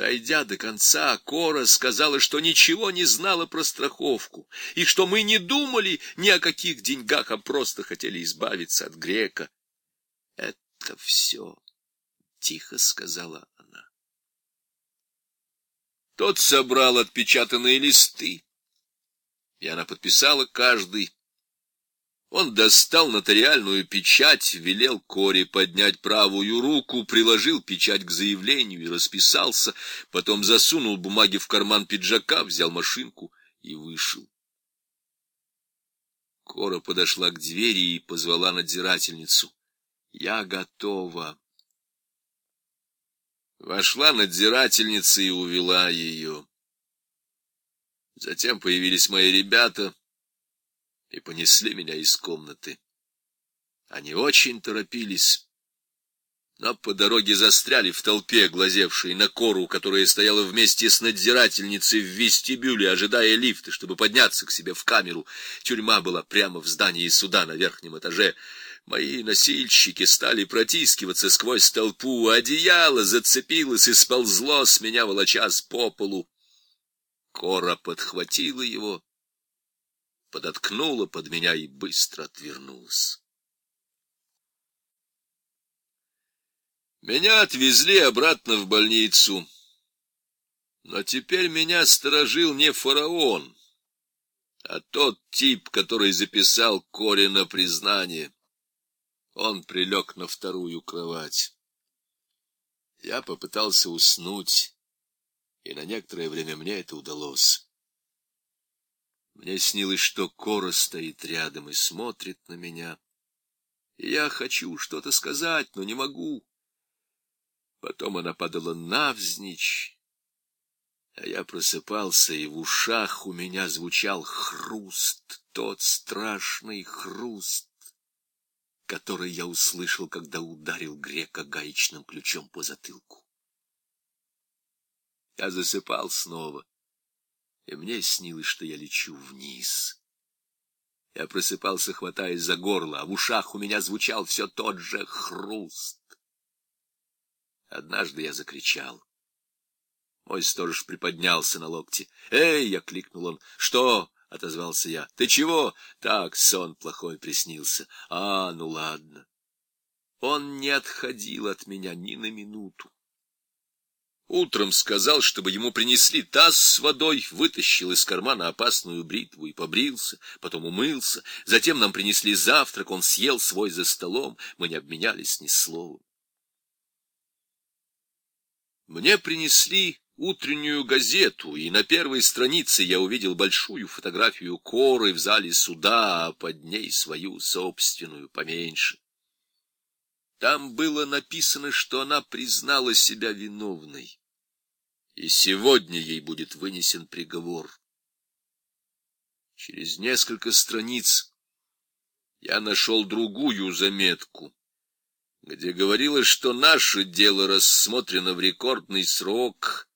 Дойдя до конца, Кора сказала, что ничего не знала про страховку, и что мы не думали ни о каких деньгах, а просто хотели избавиться от грека. — Это все, — тихо сказала она. Тот собрал отпечатанные листы, и она подписала каждый, он достал нотариальную печать, велел Коре поднять правую руку, приложил печать к заявлению и расписался, потом засунул бумаги в карман пиджака, взял машинку и вышел. Кора подошла к двери и позвала надзирательницу. «Я готова». Вошла надзирательница и увела ее. Затем появились мои ребята — и понесли меня из комнаты. Они очень торопились, но по дороге застряли в толпе, глазевшей на кору, которая стояла вместе с надзирательницей в вестибюле, ожидая лифта, чтобы подняться к себе в камеру. Тюрьма была прямо в здании суда на верхнем этаже. Мои носильщики стали протискиваться сквозь толпу, одеяло зацепилось и сползло с меня, волочась по полу. Кора подхватила его подоткнула под меня и быстро отвернулась. Меня отвезли обратно в больницу. Но теперь меня сторожил не фараон, а тот тип, который записал Коре на признание. Он прилег на вторую кровать. Я попытался уснуть, и на некоторое время мне это удалось. Мне снилось, что Кора стоит рядом и смотрит на меня. Я хочу что-то сказать, но не могу. Потом она падала навзничь, а я просыпался, и в ушах у меня звучал хруст, тот страшный хруст, который я услышал, когда ударил грека гаечным ключом по затылку. Я засыпал снова и мне снилось, что я лечу вниз. Я просыпался, хватаясь за горло, а в ушах у меня звучал все тот же хруст. Однажды я закричал. Мой сторож приподнялся на локте. «Эй!» — я кликнул он. «Что?» — отозвался я. «Ты чего?» «Так, сон плохой приснился». «А, ну ладно». Он не отходил от меня ни на минуту. Утром сказал, чтобы ему принесли таз с водой, вытащил из кармана опасную бритву и побрился, потом умылся. Затем нам принесли завтрак, он съел свой за столом, мы не обменялись ни словом. Мне принесли утреннюю газету, и на первой странице я увидел большую фотографию Коры в зале суда, а под ней свою собственную, поменьше. Там было написано, что она признала себя виновной и сегодня ей будет вынесен приговор. Через несколько страниц я нашел другую заметку, где говорилось, что наше дело рассмотрено в рекордный срок,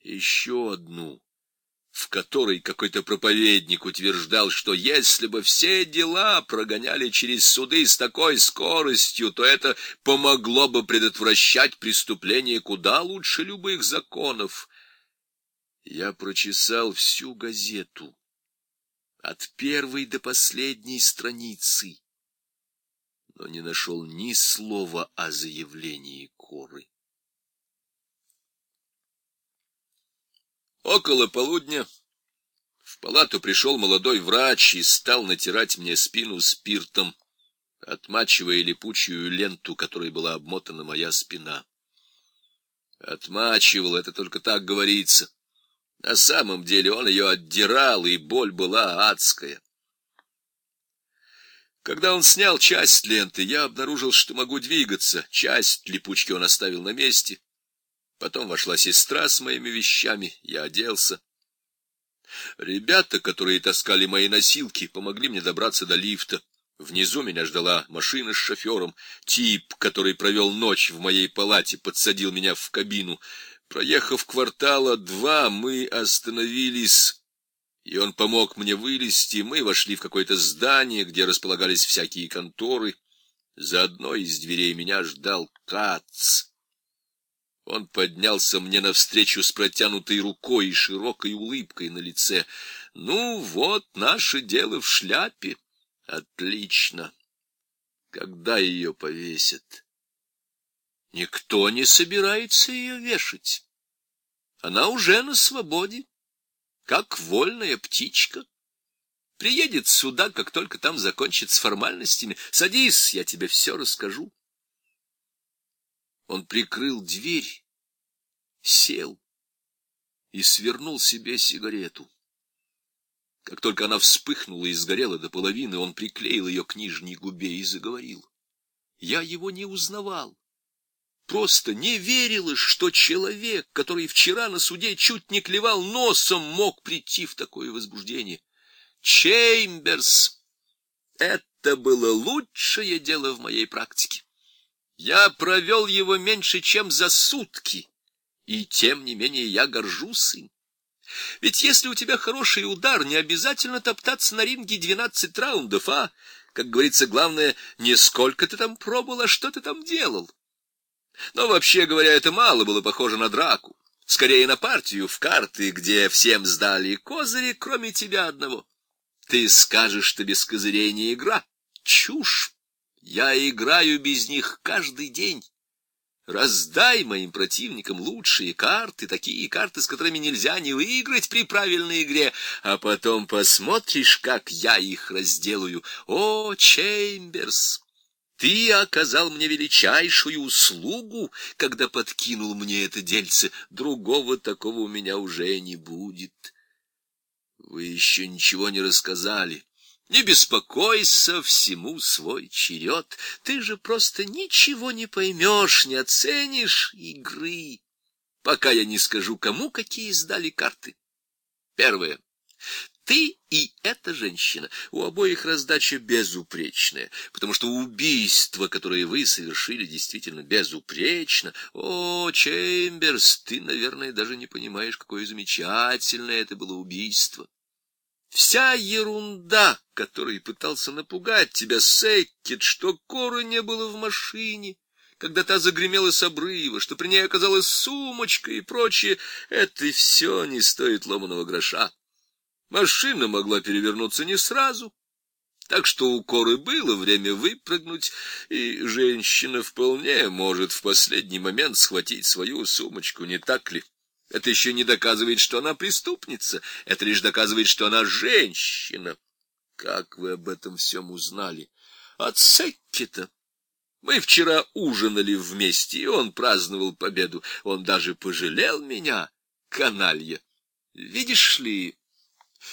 еще одну в которой какой-то проповедник утверждал, что если бы все дела прогоняли через суды с такой скоростью, то это помогло бы предотвращать преступления куда лучше любых законов. Я прочесал всю газету, от первой до последней страницы, но не нашел ни слова о заявлении Коры. Около полудня в палату пришел молодой врач и стал натирать мне спину спиртом, отмачивая липучую ленту, которой была обмотана моя спина. Отмачивал, это только так говорится. На самом деле он ее отдирал, и боль была адская. Когда он снял часть ленты, я обнаружил, что могу двигаться. Часть липучки он оставил на месте, Потом вошла сестра с моими вещами, я оделся. Ребята, которые таскали мои носилки, помогли мне добраться до лифта. Внизу меня ждала машина с шофером. Тип, который провел ночь в моей палате, подсадил меня в кабину. Проехав квартала два, мы остановились, и он помог мне вылезти. Мы вошли в какое-то здание, где располагались всякие конторы. За одной из дверей меня ждал Кац. Он поднялся мне навстречу с протянутой рукой и широкой улыбкой на лице. Ну вот, наше дело в шляпе. Отлично. Когда ее повесят? Никто не собирается ее вешать. Она уже на свободе, как вольная птичка. Приедет сюда, как только там закончит с формальностями. Садись, я тебе все расскажу. Он прикрыл дверь, сел и свернул себе сигарету. Как только она вспыхнула и сгорела до половины, он приклеил ее к нижней губе и заговорил. Я его не узнавал. Просто не верилось, что человек, который вчера на суде чуть не клевал носом, мог прийти в такое возбуждение. Чеймберс! Это было лучшее дело в моей практике. Я провел его меньше, чем за сутки, и тем не менее я горжусь им. Ведь если у тебя хороший удар, не обязательно топтаться на ринге двенадцать раундов, а, как говорится, главное, не сколько ты там пробовал, а что ты там делал. Но вообще говоря, это мало было похоже на драку. Скорее на партию в карты, где всем сдали козыри, кроме тебя одного. Ты скажешь, что без козырей не игра. Чушь! Я играю без них каждый день. Раздай моим противникам лучшие карты, такие карты, с которыми нельзя не выиграть при правильной игре, а потом посмотришь, как я их разделаю. О, Чеймберс! Ты оказал мне величайшую услугу, когда подкинул мне это дельце. Другого такого у меня уже не будет. Вы еще ничего не рассказали. Не беспокойся, всему свой черед. Ты же просто ничего не поймешь, не оценишь игры, пока я не скажу, кому какие сдали карты. Первое. Ты и эта женщина. У обоих раздача безупречная, потому что убийство, которое вы совершили, действительно безупречно. О, Чемберс, ты, наверное, даже не понимаешь, какое замечательное это было убийство. Вся ерунда, которой пытался напугать тебя Секкет, что коры не было в машине, когда та загремела с обрыва, что при ней оказалась сумочка и прочее, это все не стоит ломаного гроша. Машина могла перевернуться не сразу, так что у коры было время выпрыгнуть, и женщина вполне может в последний момент схватить свою сумочку, не так ли? Это еще не доказывает, что она преступница. Это лишь доказывает, что она женщина. Как вы об этом всем узнали? От Секкета. Мы вчера ужинали вместе, и он праздновал победу. Он даже пожалел меня, каналья. Видишь ли,